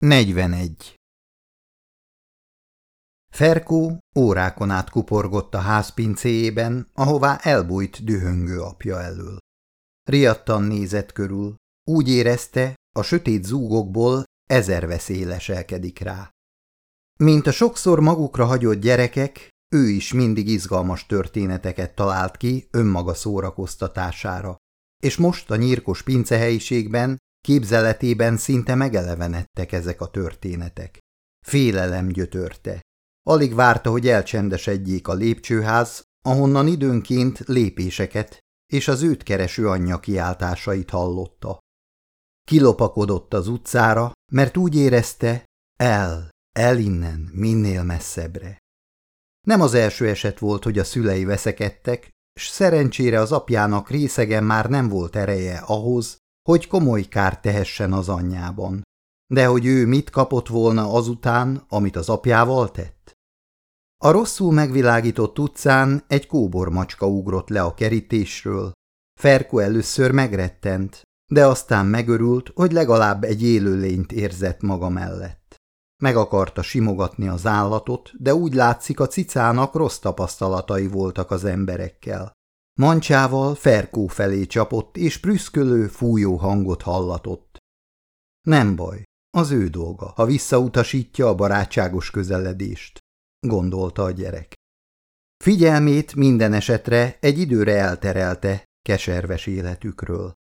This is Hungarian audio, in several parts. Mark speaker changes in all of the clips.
Speaker 1: 41. Ferkó órákon át kuporgott a ház pincéjében, ahová elbújt dühöngő apja elől. Riadtan nézett körül, úgy érezte, a sötét zúgokból ezer veszély leselkedik rá. Mint a sokszor magukra hagyott gyerekek, ő is mindig izgalmas történeteket talált ki önmaga szórakoztatására, és most a nyírkos pincehelyiségben Képzeletében szinte megelevenedtek ezek a történetek. Félelem gyötörte. Alig várta, hogy elcsendesedjék a lépcsőház, ahonnan időnként lépéseket és az őt kereső anyja kiáltásait hallotta. Kilopakodott az utcára, mert úgy érezte, el, el innen, minél messzebbre. Nem az első eset volt, hogy a szülei veszekedtek, s szerencsére az apjának részegen már nem volt ereje ahhoz, hogy komoly kárt tehessen az anyjában. De hogy ő mit kapott volna azután, amit az apjával tett? A rosszul megvilágított utcán egy kóbormacska ugrott le a kerítésről. Ferko először megrettent, de aztán megörült, hogy legalább egy élőlényt érzett maga mellett. Meg akarta simogatni az állatot, de úgy látszik a cicának rossz tapasztalatai voltak az emberekkel. Mancsával Ferkó felé csapott, és prüszkölő, fújó hangot hallatott. Nem baj, az ő dolga, ha visszautasítja a barátságos közeledést, gondolta a gyerek. Figyelmét minden esetre egy időre elterelte keserves életükről.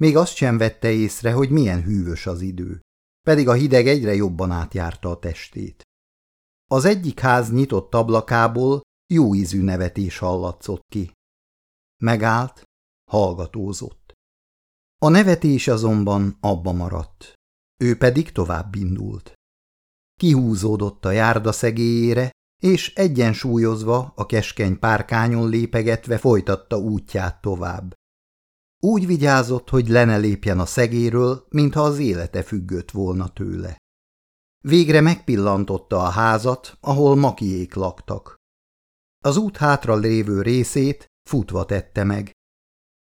Speaker 1: Még azt sem vette észre, hogy milyen hűvös az idő, pedig a hideg egyre jobban átjárta a testét. Az egyik ház nyitott ablakából jó ízű nevetés hallatszott ki. Megállt, hallgatózott. A nevetés azonban abba maradt, ő pedig tovább indult. Kihúzódott a járda szegélyére, és egyensúlyozva, a keskeny párkányon lépegetve folytatta útját tovább. Úgy vigyázott, hogy le ne lépjen a szegéről, mintha az élete függött volna tőle. Végre megpillantotta a házat, ahol makiék laktak. Az út hátra lévő részét futva tette meg.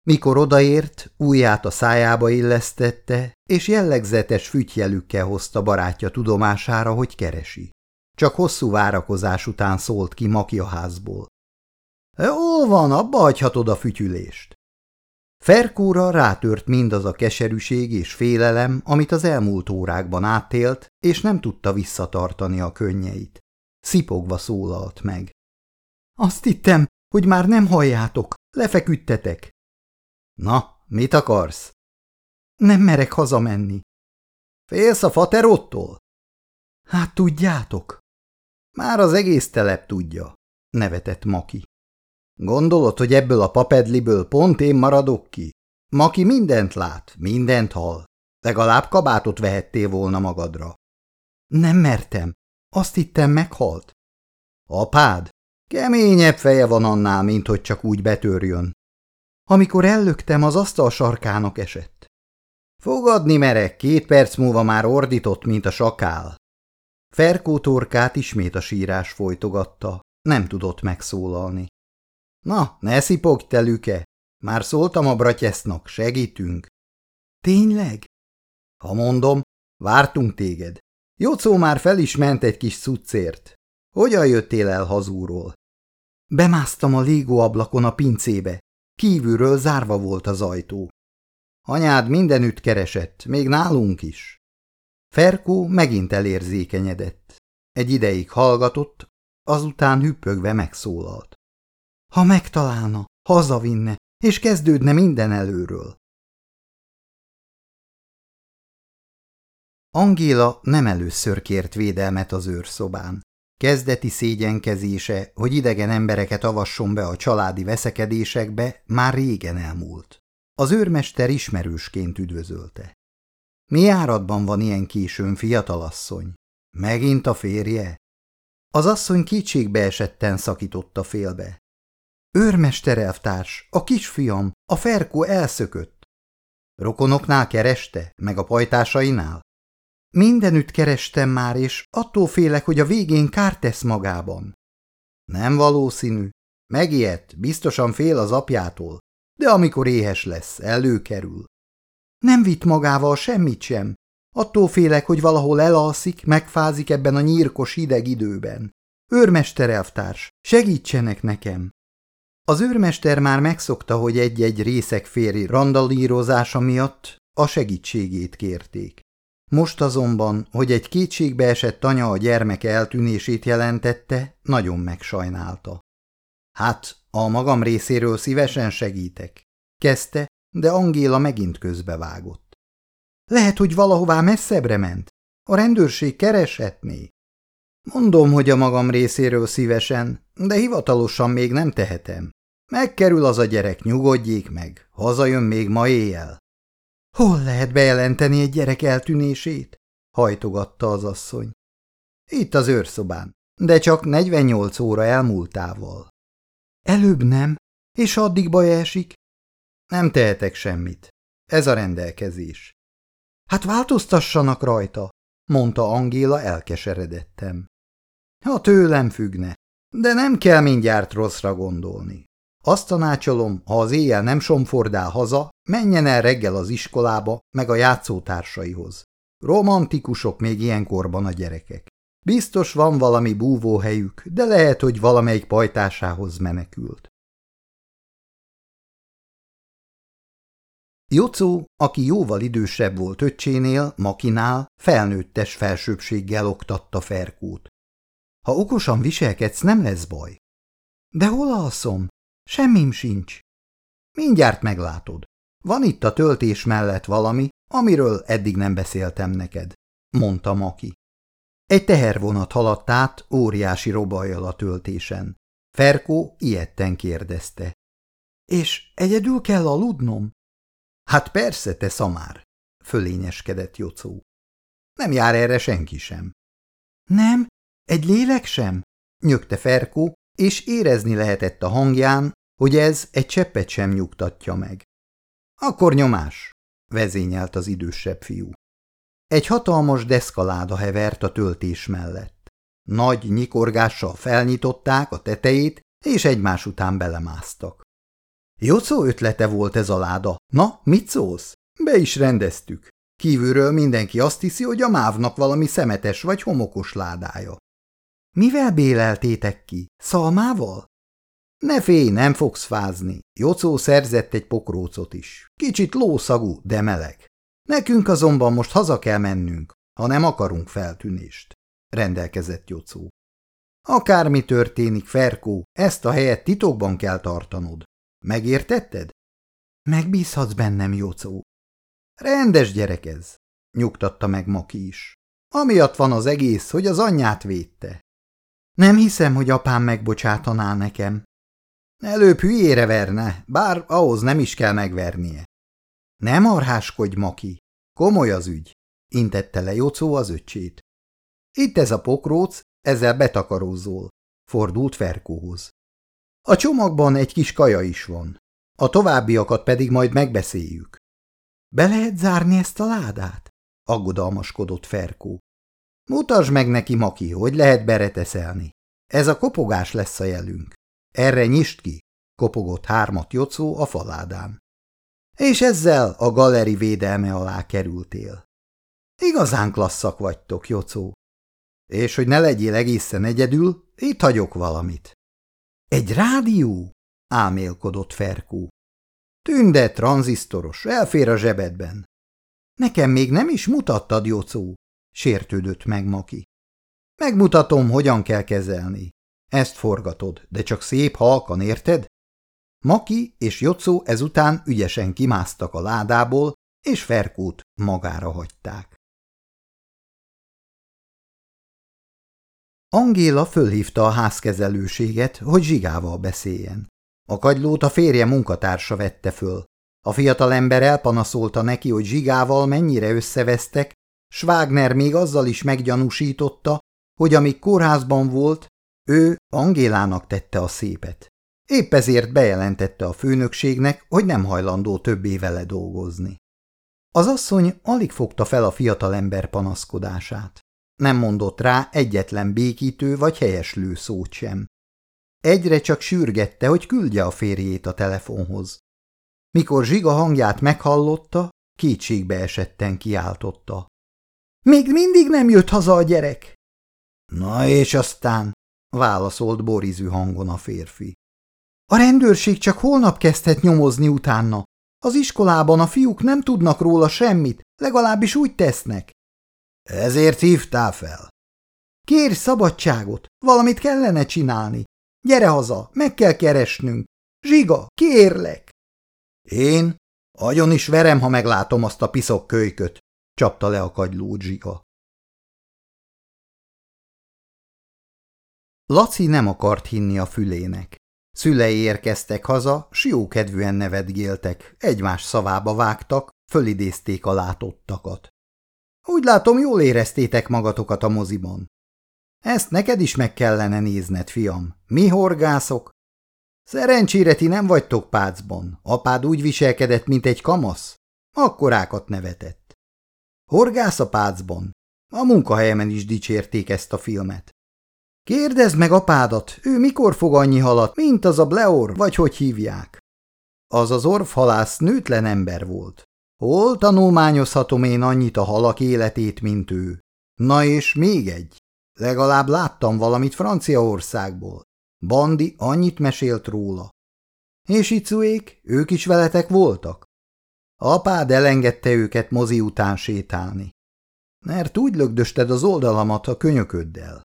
Speaker 1: Mikor odaért, ujját a szájába illesztette, és jellegzetes fütyjelükkel hozta barátja tudomására, hogy keresi. Csak hosszú várakozás után szólt ki makjaházból. – Hol van, abba hagyhatod a fütyülést? Ferkóra rátört mindaz a keserűség és félelem, amit az elmúlt órákban átélt, és nem tudta visszatartani a könnyeit. Szipogva szólalt meg. – Azt hittem, hogy már nem halljátok, lefeküdtetek. Na, mit akarsz? Nem merek hazamenni. Félsz a faterottól? Hát tudjátok. Már az egész telep tudja, nevetett Maki. Gondolod, hogy ebből a papedliből pont én maradok ki? Maki mindent lát, mindent hall. Legalább kabátot vehettél volna magadra. Nem mertem. Azt hittem meghalt. Apád? Keményebb feje van annál, mint hogy csak úgy betörjön. Amikor ellöktem, az asztal sarkának esett. Fogadni merek, két perc múlva már ordított, mint a sakál. Ferkó torkát ismét a sírás folytogatta, nem tudott megszólalni. Na, ne szipogj, te lüke! Már szóltam a bratyesznak, segítünk. Tényleg? Ha mondom, vártunk téged. Jocó már fel is ment egy kis cuccért. Hogyan jöttél el hazúról? Bemásztam a légóablakon a pincébe. Kívülről zárva volt az ajtó. Anyád mindenütt keresett, még nálunk is. Ferkó megint elérzékenyedett. Egy ideig hallgatott, azután hüppögve megszólalt. Ha megtalálna, hazavinne, és kezdődne minden előről. Angéla nem először kért védelmet az őrszobán. Kezdeti szégyenkezése, hogy idegen embereket avasson be a családi veszekedésekbe, már régen elmúlt. Az őrmester ismerősként üdvözölte. Mi áradban van ilyen későn, fiatalasszony? Megint a férje? Az asszony kétségbe esetten szakította félbe. Őrmester elvtárs, a kisfiam, a ferkó elszökött. Rokonoknál kereste, meg a pajtásainál? Mindenütt kerestem már, és attól félek, hogy a végén kárt tesz magában. Nem valószínű. Megijedt, biztosan fél az apjától, de amikor éhes lesz, előkerül. Nem vitt magával semmit sem. Attól félek, hogy valahol elalszik, megfázik ebben a nyírkos hideg időben. Őrmester elvtárs, segítsenek nekem! Az őrmester már megszokta, hogy egy-egy részek féri randalírozása miatt a segítségét kérték. Most azonban, hogy egy kétségbe esett anya a gyermeke eltűnését jelentette, nagyon megsajnálta. Hát, a magam részéről szívesen segítek, kezdte, de Angéla megint közbevágott. Lehet, hogy valahová messzebbre ment. A rendőrség kereshetné. Mondom, hogy a magam részéről szívesen, de hivatalosan még nem tehetem. Megkerül az a gyerek, nyugodjék meg, hazajön még ma éjjel. Hol lehet bejelenteni egy gyerek eltűnését? hajtogatta az asszony. Itt az őrszobán, de csak 48 óra elmúltával. Előbb nem, és addig baj esik? Nem tehetek semmit. Ez a rendelkezés. Hát változtassanak rajta, mondta Angéla elkeseredettem. Ha tőlem függne, de nem kell mindjárt rosszra gondolni. Azt tanácsolom, ha az éjjel nem somfordál haza, menjen el reggel az iskolába, meg a játszótársaihoz. Romantikusok még ilyenkorban a gyerekek. Biztos van valami búvóhelyük, de lehet, hogy valamelyik pajtásához menekült. Jocó, aki jóval idősebb volt öccsénél, Makinál, felnőttes felsőbbséggel oktatta Ferkót. Ha okosan viselkedsz, nem lesz baj. De hol alszom? Semmim sincs. Mindjárt meglátod. Van itt a töltés mellett valami, amiről eddig nem beszéltem neked, mondta Maki. Egy tehervonat haladt át óriási robajjal a töltésen. Ferkó ilyetten kérdezte. És egyedül kell aludnom? Hát persze, te szamár, fölényeskedett Jocó. Nem jár erre senki sem. Nem, egy lélek sem? nyögte Ferkó, és érezni lehetett a hangján, hogy ez egy cseppet sem nyugtatja meg. Akkor nyomás, vezényelt az idősebb fiú. Egy hatalmas deszkaláda hevert a töltés mellett. Nagy nyikorgással felnyitották a tetejét, és egymás után belemásztak. Jocó ötlete volt ez a láda. Na, mit szólsz? Be is rendeztük. Kívülről mindenki azt hiszi, hogy a mávnak valami szemetes vagy homokos ládája. Mivel béleltétek ki? Szalmával? Ne félj, nem fogsz fázni. Jocó szerzett egy pokrócot is. Kicsit lószagú, de meleg. Nekünk azonban most haza kell mennünk, ha nem akarunk feltűnést, rendelkezett Jocó. Akármi történik, Ferkó, ezt a helyet titokban kell tartanod. Megértetted? Megbízhatsz bennem, Jocó. Rendes gyerek ez, nyugtatta meg Maki is. Amiatt van az egész, hogy az anyját védte. Nem hiszem, hogy apám megbocsátaná nekem. Előbb hülyére verne, bár ahhoz nem is kell megvernie. Nem arháskodj, Maki, komoly az ügy, intette le Jocó az öccsét. Itt ez a pokróc, ezzel betakarózol, fordult Ferkóhoz. A csomagban egy kis kaja is van, a továbbiakat pedig majd megbeszéljük. Be lehet zárni ezt a ládát? aggodalmaskodott Ferkó. Mutasd meg neki, Maki, hogy lehet bereteszelni. Ez a kopogás lesz a jelünk. Erre nyisd ki, kopogott hármat Jocó a faládán. És ezzel a galeri védelme alá kerültél. Igazán klasszak vagytok, Jocó. És hogy ne legyél egészen egyedül, itt hagyok valamit. Egy rádió? ámélkodott Ferkó. Tünde tranzisztoros, elfér a zsebedben. Nekem még nem is mutattad, Jocó, sértődött meg Maki. Megmutatom, hogyan kell kezelni. Ezt forgatod, de csak szép halkan, érted? Maki és Jocó ezután ügyesen kimásztak a ládából, és Ferkót magára hagyták. Angéla fölhívta a házkezelőséget, hogy zsigával beszéljen. A kagylót a férje munkatársa vette föl. A fiatalember elpanaszolta neki, hogy zsigával mennyire összevesztek, s Wagner még azzal is meggyanúsította, hogy amíg kórházban volt, ő Angélának tette a szépet. Épp ezért bejelentette a főnökségnek, hogy nem hajlandó többé vele dolgozni. Az asszony alig fogta fel a fiatalember panaszkodását. Nem mondott rá egyetlen békítő vagy helyeslő szót sem. Egyre csak sürgette, hogy küldje a férjét a telefonhoz. Mikor Zsiga hangját meghallotta, kétségbe esetten kiáltotta. Még mindig nem jött haza a gyerek. Na és aztán, válaszolt borizű hangon a férfi. A rendőrség csak holnap kezdhet nyomozni utána. Az iskolában a fiúk nem tudnak róla semmit, legalábbis úgy tesznek. Ezért hívtál fel. Kérj szabadságot, valamit kellene csinálni. Gyere haza, meg kell keresnünk. Zsiga, kérlek! Én? Agyon is verem, ha meglátom azt a piszok kölyköt, csapta le a kagylót Zsiga. Laci nem akart hinni a fülének. Szülei érkeztek haza, siókedvűen nevetgéltek, egymás szavába vágtak, fölidézték a látottakat. Úgy látom, jól éreztétek magatokat a moziban. Ezt neked is meg kellene nézned, fiam. Mi horgászok? Szerencsére ti nem vagytok pácban. Apád úgy viselkedett, mint egy kamasz. Akkorákat nevetett. Horgász a pácban. A munkahelyemen is dicsérték ezt a filmet. Kérdezd meg apádat, ő mikor fog annyi halat, mint az a Bleor, vagy hogy hívják? Az az orvhalász nőtlen ember volt. Hol tanulmányozhatom én annyit a halak életét, mint ő? Na és még egy. Legalább láttam valamit Franciaországból. Bandi annyit mesélt róla. És Icuék, ők is veletek voltak? Apád elengedte őket mozi után sétálni. Mert úgy lögdösted az oldalamat a könyököddel.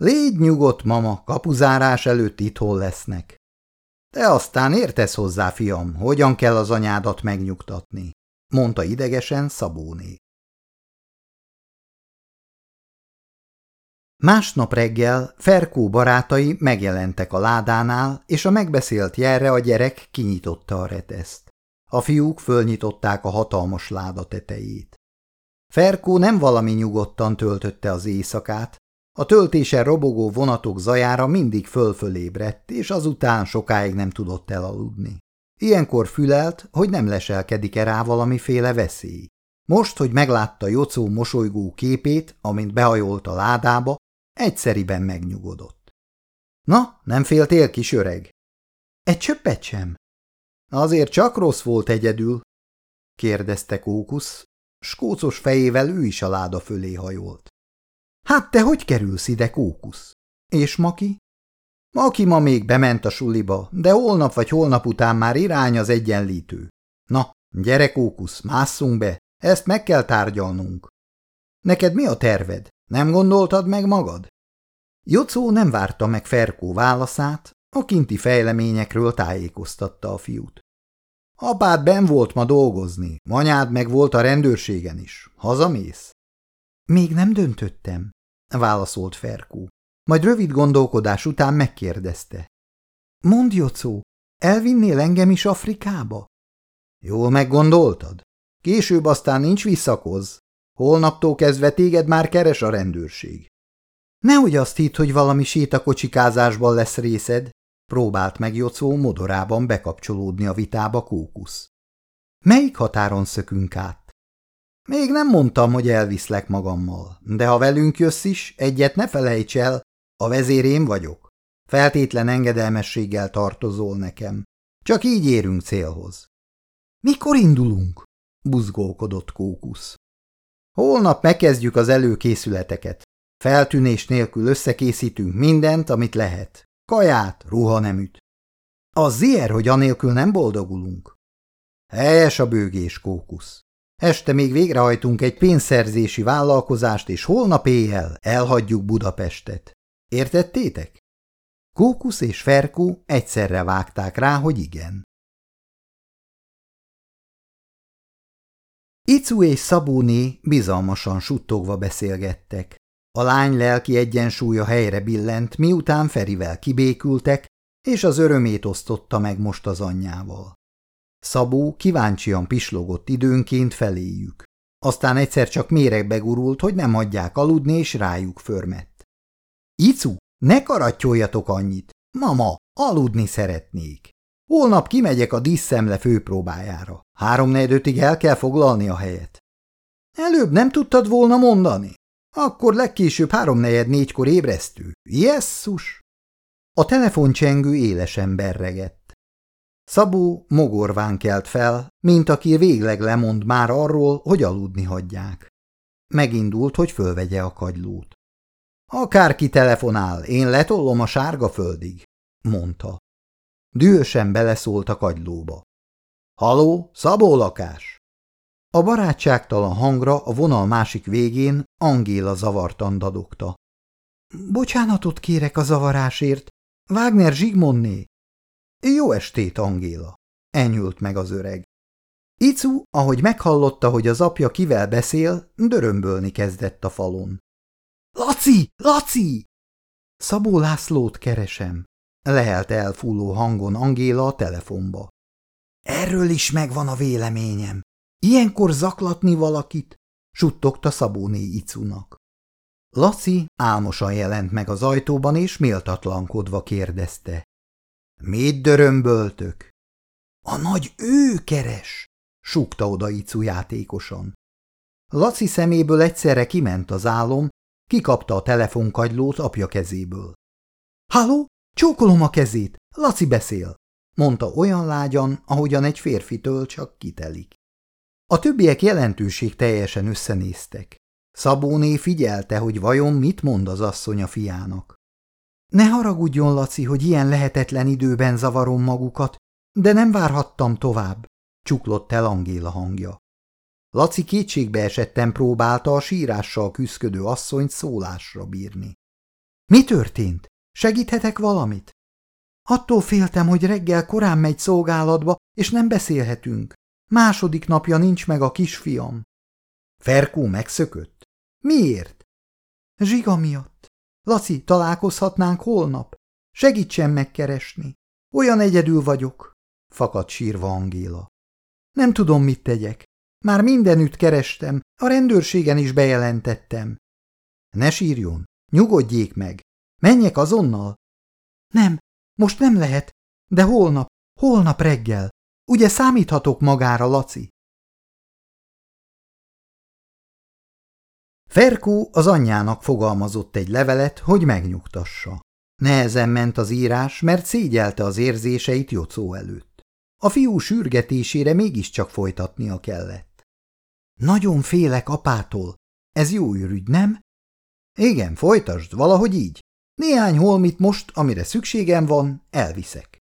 Speaker 1: Légy nyugodt, mama, kapuzárás előtt itthon lesznek. Te aztán értesz hozzá, fiam, hogyan kell az anyádat megnyugtatni, mondta idegesen Szabóné. Másnap reggel Ferkó barátai megjelentek a ládánál, és a megbeszélt jelre a gyerek kinyitotta a reteszt. A fiúk fölnyitották a hatalmas láda tetejét. Ferkó nem valami nyugodtan töltötte az éjszakát, a töltésen robogó vonatok zajára mindig fölfölébredt, és azután sokáig nem tudott elaludni. Ilyenkor fülelt, hogy nem leselkedik-e rá valamiféle veszély. Most, hogy meglátta Jocó mosolygó képét, amint behajolt a ládába, egyszeriben megnyugodott. Na, nem féltél, kis öreg? Egy csöppet sem. Azért csak rossz volt egyedül, kérdezte Kókusz, skócos fejével ő is a láda fölé hajolt. Hát te hogy kerülsz ide, Kókusz? És Maki? Maki ma még bement a suliba, de holnap vagy holnap után már irány az egyenlítő. Na, gyere, Kókusz, másszunk be, ezt meg kell tárgyalnunk. Neked mi a terved? Nem gondoltad meg magad? Jocó nem várta meg Ferkó válaszát, a kinti fejleményekről tájékoztatta a fiút. Apád ben volt ma dolgozni, anyád meg volt a rendőrségen is. Hazamész? Még nem döntöttem, válaszolt Ferkó. Majd rövid gondolkodás után megkérdezte. Mondd, Jocó, elvinnél engem is Afrikába? Jól meggondoltad? Később aztán nincs visszakoz. Holnaptól kezdve téged már keres a rendőrség. Nehogy azt hitt, hogy valami sétakocsikázásban lesz részed, próbált meg Jocó modorában bekapcsolódni a vitába Kókusz. Melyik határon szökünk át? Még nem mondtam, hogy elviszlek magammal, de ha velünk jössz is, egyet ne felejts el, a vezér én vagyok. Feltétlen engedelmességgel tartozol nekem. Csak így érünk célhoz. Mikor indulunk? buzgolkodott Kókusz. Holnap megkezdjük az előkészületeket. Feltűnés nélkül összekészítünk mindent, amit lehet. Kaját, ruhaneműt. Az zier, hogy anélkül nem boldogulunk. Helyes a bőgés, Kókusz. Este még végrehajtunk egy pénzszerzési vállalkozást, és holnap éjjel elhagyjuk Budapestet. Értettétek? Kókusz és Ferkó egyszerre vágták rá, hogy igen. Icu és Szabóné bizalmasan suttogva beszélgettek. A lány lelki egyensúlya helyre billent, miután Ferivel kibékültek, és az örömét osztotta meg most az anyjával. Szabó kíváncsian pislogott időnként feléjük. Aztán egyszer csak méregbe gurult, hogy nem hagyják aludni, és rájuk förmett. – Icu, ne karattyoljatok annyit! Mama, aludni szeretnék. Holnap kimegyek a díszszemle főpróbájára. Háromnegyedötig el kell foglalni a helyet. Előbb nem tudtad volna mondani? Akkor legkésőbb háromnegyed négykor ébresztő. Jesszus! A telefoncsengő élesen berregett. Szabó mogorván kelt fel, mint aki végleg lemond már arról, hogy aludni hagyják. megindult, hogy fölvegye a kagylót. Akárki telefonál, én letollom a sárga földig, mondta. Dühösen beleszólt a kagylóba. Haló, Szabó lakás? A barátságtalan hangra a vonal másik végén Angéla zavartan dadogta. Bocsánatot kérek a zavarásért. Wagner Zsigmonné. Jó estét, Angéla, enyült meg az öreg. Icu, ahogy meghallotta, hogy az apja kivel beszél, dörömbölni kezdett a falon. Laci! Laci! Szabó Lászlót keresem, lehelt elfúló hangon Angéla a telefonba. Erről is megvan a véleményem. Ilyenkor zaklatni valakit, suttogta Szabóné Icunak. Laci álmosan jelent meg az ajtóban, és méltatlankodva kérdezte. Mit dörömböltök? A nagy ő keres, súgta oda Icu játékosan. Laci szeméből egyszerre kiment az álom, kikapta a telefonkagylót apja kezéből. – Halló, csókolom a kezét, Laci beszél! – mondta olyan lágyan, ahogyan egy férfitől csak kitelik. A többiek jelentőség teljesen összenéztek. Szabóné figyelte, hogy vajon mit mond az asszony a fiának. Ne haragudjon, Laci, hogy ilyen lehetetlen időben zavarom magukat, de nem várhattam tovább, csuklott el Angéla hangja. Laci kétségbe esetten próbálta a sírással küszködő asszonyt szólásra bírni. Mi történt? Segíthetek valamit? Attól féltem, hogy reggel korán megy szolgálatba, és nem beszélhetünk. Második napja nincs meg a kisfiam. Ferkó megszökött? Miért? Zsiga miatt. Laci, találkozhatnánk holnap? Segítsen megkeresni. Olyan egyedül vagyok, fakadt sírva Angéla. Nem tudom, mit tegyek. Már mindenütt kerestem, a rendőrségen is bejelentettem. Ne sírjon, nyugodjék meg. Menjek azonnal? Nem, most nem lehet, de holnap, holnap reggel. Ugye számíthatok magára, Laci? Ferkó az anyjának fogalmazott egy levelet, hogy megnyugtassa. Nehezen ment az írás, mert szégyelte az érzéseit Jocó előtt. A fiú sürgetésére mégiscsak folytatnia kellett. Nagyon félek apától. Ez jó ürügy, nem? Igen, folytasd, valahogy így. Néhány holmit most, amire szükségem van, elviszek.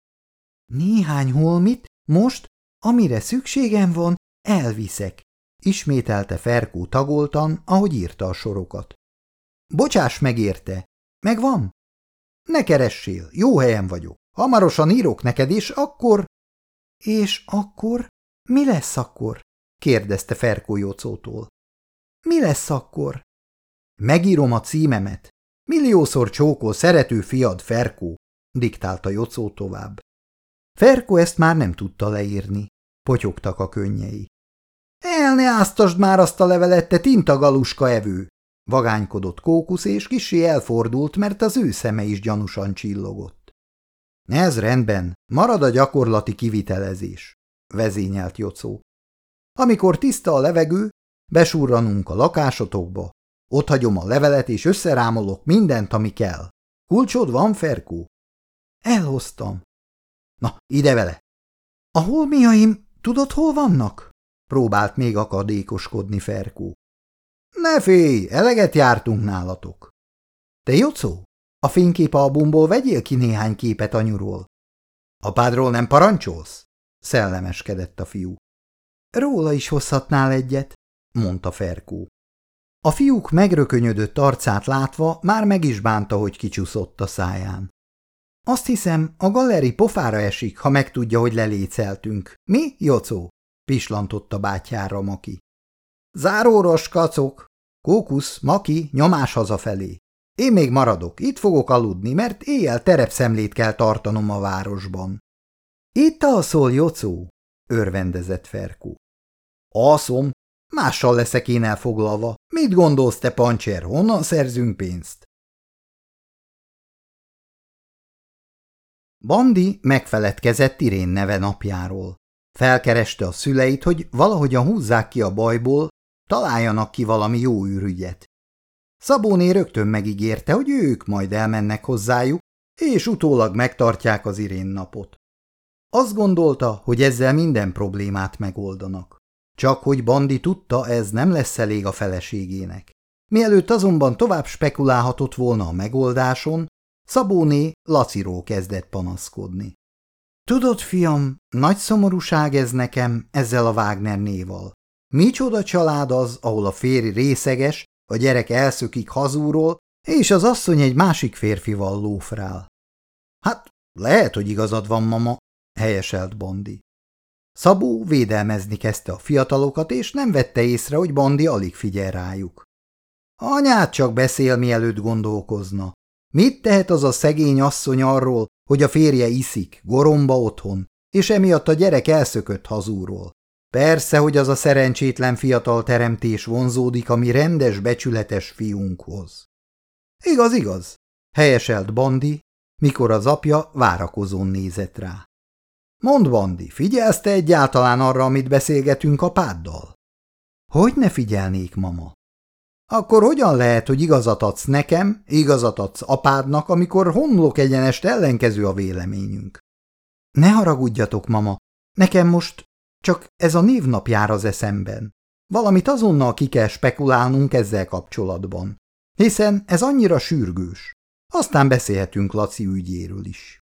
Speaker 1: Néhány holmit? Most, amire szükségem van, elviszek, ismételte Ferkó tagoltan, ahogy írta a sorokat. Bocsáss megérte, megvan? Ne keressél, jó helyen vagyok. Hamarosan írok neked, és akkor... És akkor? Mi lesz akkor? kérdezte Ferkó Jocótól. Mi lesz akkor? Megírom a címemet. Milliószor csókol szerető fiad Ferkó, diktálta Jocó tovább. Ferko ezt már nem tudta leírni. Potyogtak a könnyei. El ne áztasd már azt a levelet, te tintagaluska evő! Vagánykodott Kókusz, és kisé elfordult, mert az ő szeme is gyanúsan csillogott. Ez rendben, marad a gyakorlati kivitelezés, vezényelt Jocó. Amikor tiszta a levegő, besurranunk a lakásotokba, ott hagyom a levelet, és összerámolok mindent, ami kell. Kulcsod van, Ferkó? Elhoztam. Na, ide vele! A holmiaim, tudod, hol vannak? Próbált még akadékoskodni Ferkó. Ne félj, eleget jártunk nálatok. Te Jocó, a fényképalbumból vegyél ki néhány képet anyuról. Apádról nem parancsolsz? Szellemeskedett a fiú. Róla is hozhatnál egyet, mondta Ferkó. A fiúk megrökönyödött arcát látva már meg is bánta, hogy kicsúszott a száján. Azt hiszem, a galeri pofára esik, ha megtudja, hogy leléceltünk. Mi, Jocó? pislantotta bátyára Maki. Záróros kacok! Kókusz, Maki, nyomás hazafelé. Én még maradok, itt fogok aludni, mert éjjel terepszemlét kell tartanom a városban. Itt alszol, Jocó? örvendezett Ferkó. Alszom, mással leszek én elfoglalva. Mit gondolsz, te pancsér, honnan szerzünk pénzt? Bandi megfeledkezett Irén neve napjáról. Felkereste a szüleit, hogy valahogyan húzzák ki a bajból, találjanak ki valami jó űrügyet. Szabóné rögtön megígérte, hogy ők majd elmennek hozzájuk, és utólag megtartják az Irén napot. Azt gondolta, hogy ezzel minden problémát megoldanak. Csak hogy Bandi tudta, ez nem lesz elég a feleségének. Mielőtt azonban tovább spekulálhatott volna a megoldáson, Szabóné Laciról kezdett panaszkodni. Tudod, fiam, nagy szomorúság ez nekem ezzel a Wagner néval. Micsoda család az, ahol a férj részeges, a gyerek elszökik hazúról, és az asszony egy másik férfival lófrál. Hát, lehet, hogy igazad van, mama, helyeselt Bandi. Szabó védelmezni kezdte a fiatalokat, és nem vette észre, hogy Bandi alig figyel rájuk. Anyát csak beszél, mielőtt gondolkozna. Mit tehet az a szegény asszony arról, hogy a férje iszik, goromba otthon, és emiatt a gyerek elszökött hazúról? Persze, hogy az a szerencsétlen fiatal teremtés vonzódik a mi rendes, becsületes fiunkhoz. Igaz, igaz, helyeselt Bandi, mikor az apja várakozón nézett rá. Mond, Bandi, figyelsz te egyáltalán arra, amit beszélgetünk apáddal? Hogy ne figyelnék, mama? Akkor hogyan lehet, hogy igazat adsz nekem, igazat adsz apádnak, amikor homlok egyenest ellenkező a véleményünk? Ne haragudjatok, mama, nekem most csak ez a névnap jár az eszemben. Valamit azonnal ki kell spekulálnunk ezzel kapcsolatban, hiszen ez annyira sürgős. Aztán beszélhetünk Laci ügyéről is.